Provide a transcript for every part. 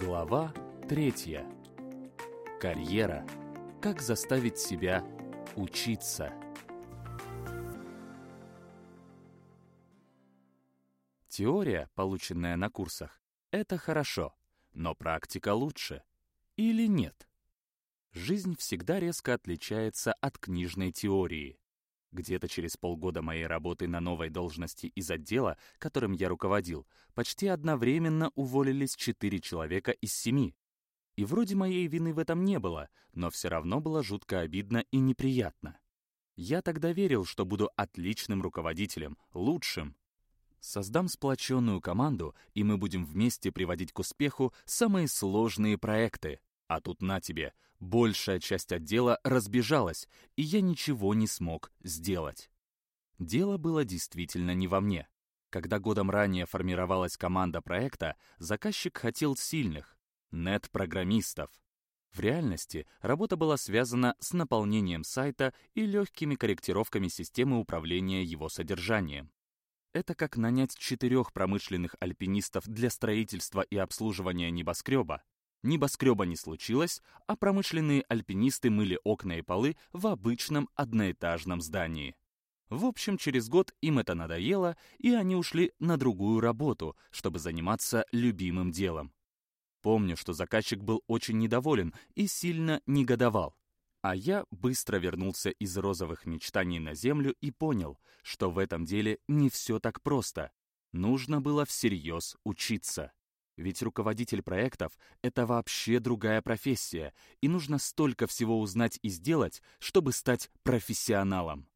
Глава третья. Карьера. Как заставить себя учиться. Теория, полученная на курсах, это хорошо, но практика лучше. Или нет? Жизнь всегда резко отличается от книжной теории. Где-то через полгода моей работы на новой должности из отдела, которым я руководил, почти одновременно уволились четыре человека из семи. И вроде моей вины в этом не было, но все равно было жутко обидно и неприятно. Я тогда верил, что буду отличным руководителем, лучшим. Создам сплоченную команду, и мы будем вместе приводить к успеху самые сложные проекты. А тут на тебе, большая часть отдела разбежалась, и я ничего не смог сделать. Дело было действительно не во мне. Когда годом ранее формировалась команда проекта, заказчик хотел сильных, нет-программистов. В реальности работа была связана с наполнением сайта и легкими корректировками системы управления его содержанием. Это как нанять четырех промышленных альпинистов для строительства и обслуживания небоскреба, Небоскреба не случилось, а промышленные альпинисты мыли окна и полы в обычном одноэтажном здании. В общем, через год им это надоело, и они ушли на другую работу, чтобы заниматься любимым делом. Помню, что заказчик был очень недоволен и сильно негодовал. А я быстро вернулся из розовых мечтаний на землю и понял, что в этом деле не все так просто. Нужно было всерьез учиться. Ведь руководитель проектов — это вообще другая профессия, и нужно столько всего узнать и сделать, чтобы стать профессионалом.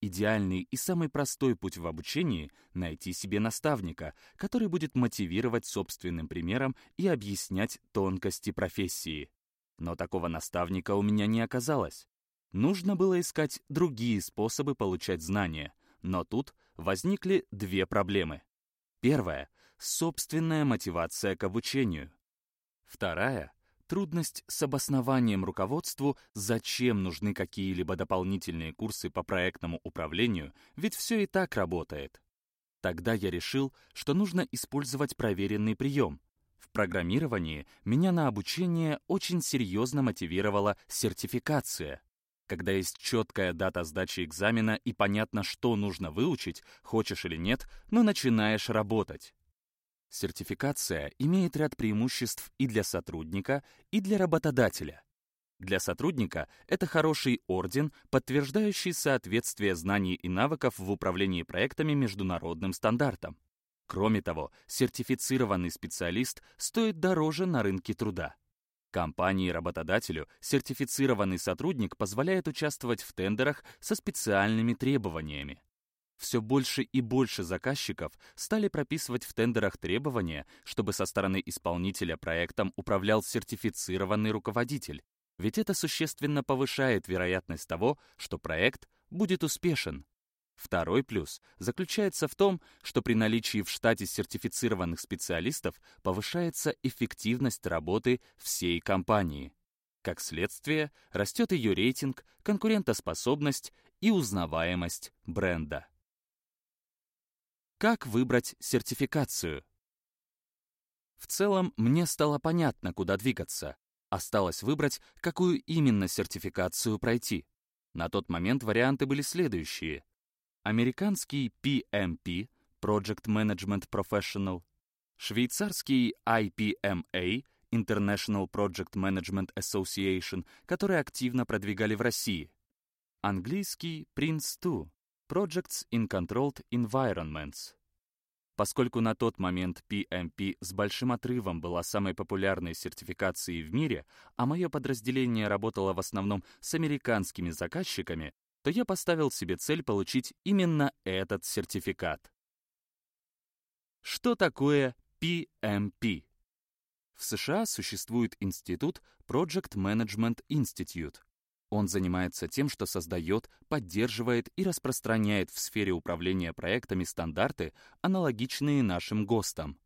Идеальный и самый простой путь в обучении — найти себе наставника, который будет мотивировать собственным примером и объяснять тонкости профессии. Но такого наставника у меня не оказалось. Нужно было искать другие способы получать знания, но тут возникли две проблемы. Первая — собственная мотивация к обучению. Вторая — трудность с обоснованием руководству, зачем нужны какие-либо дополнительные курсы по проектному управлению, ведь все и так работает. Тогда я решил, что нужно использовать проверенный прием. В программировании меня на обучение очень серьезно мотивировала сертификация. Когда есть четкая дата сдачи экзамена и понятно, что нужно выучить, хочешь или нет, но начинаешь работать. Сертификация имеет ряд преимуществ и для сотрудника, и для работодателя. Для сотрудника это хороший орден, подтверждающий соответствие знаний и навыков в управлении проектами международным стандартам. Кроме того, сертифицированный специалист стоит дороже на рынке труда. Компании-работодателю сертифицированный сотрудник позволяет участвовать в тендерах со специальными требованиями. Все больше и больше заказчиков стали прописывать в тендерах требования, чтобы со стороны исполнителя проектом управлял сертифицированный руководитель, ведь это существенно повышает вероятность того, что проект будет успешен. Второй плюс заключается в том, что при наличии в штате сертифицированных специалистов повышается эффективность работы всей компании. Как следствие, растет ее рейтинг, конкурентоспособность и узнаваемость бренда. Как выбрать сертификацию? В целом, мне стало понятно, куда двигаться. Осталось выбрать, какую именно сертификацию пройти. На тот момент варианты были следующие. Американский PMP, Project Management Professional, швейцарский IPMA, International Project Management Association, который активно продвигали в России, английский PRINCE2, Projects in Controlled Environments. Поскольку на тот момент PMP с большим отрывом была самой популярной сертификацией в мире, а мое подразделение работало в основном с американскими заказчиками, то я поставил себе цель получить именно этот сертификат. Что такое PMP? В США существует институт Project Management Institute, он занимается тем, что создает, поддерживает и распространяет в сфере управления проектами стандарты, аналогичные нашим ГОСТам.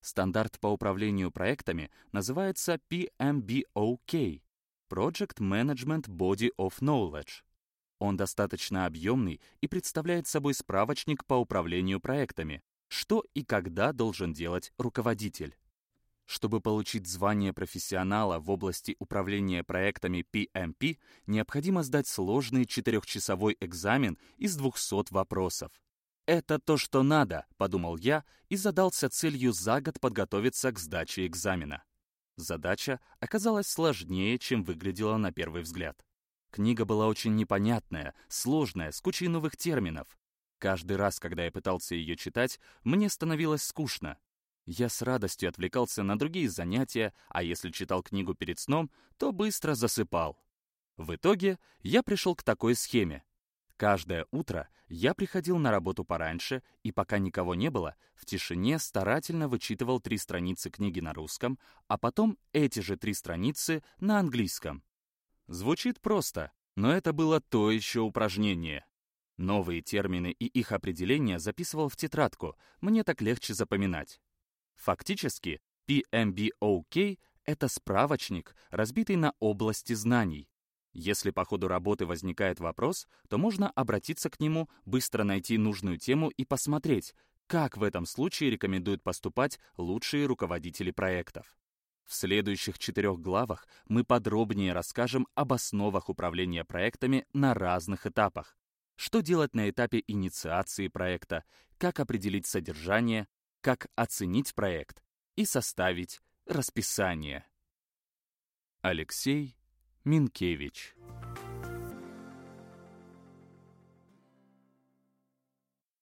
Стандарт по управлению проектами называется PMBOK — Project Management Body of Knowledge. Он достаточно объемный и представляет собой справочник по управлению проектами, что и когда должен делать руководитель. Чтобы получить звание профессионала в области управления проектами PMP, необходимо сдать сложный четырехчасовой экзамен из 200 вопросов. «Это то, что надо», — подумал я и задался целью за год подготовиться к сдаче экзамена. Задача оказалась сложнее, чем выглядела на первый взгляд. Книга была очень непонятная, сложная, с кучей новых терминов. Каждый раз, когда я пытался ее читать, мне становилось скучно. Я с радостью отвлекался на другие занятия, а если читал книгу перед сном, то быстро засыпал. В итоге я пришел к такой схеме. Каждое утро я приходил на работу пораньше и, пока никого не было, в тишине старательно вычитывал три страницы книги на русском, а потом эти же три страницы на английском. Звучит просто, но это было то еще упражнение. Новые термины и их определения записывал в тетрадку, мне так легче запоминать. Фактически, PMBOK — это справочник, разбитый на области знаний. Если по ходу работы возникает вопрос, то можно обратиться к нему, быстро найти нужную тему и посмотреть, как в этом случае рекомендуют поступать лучшие руководители проектов. В следующих четырех главах мы подробнее расскажем об основах управления проектами на разных этапах. Что делать на этапе инициации проекта, как определить содержание, как оценить проект и составить расписание. Алексей Минкевич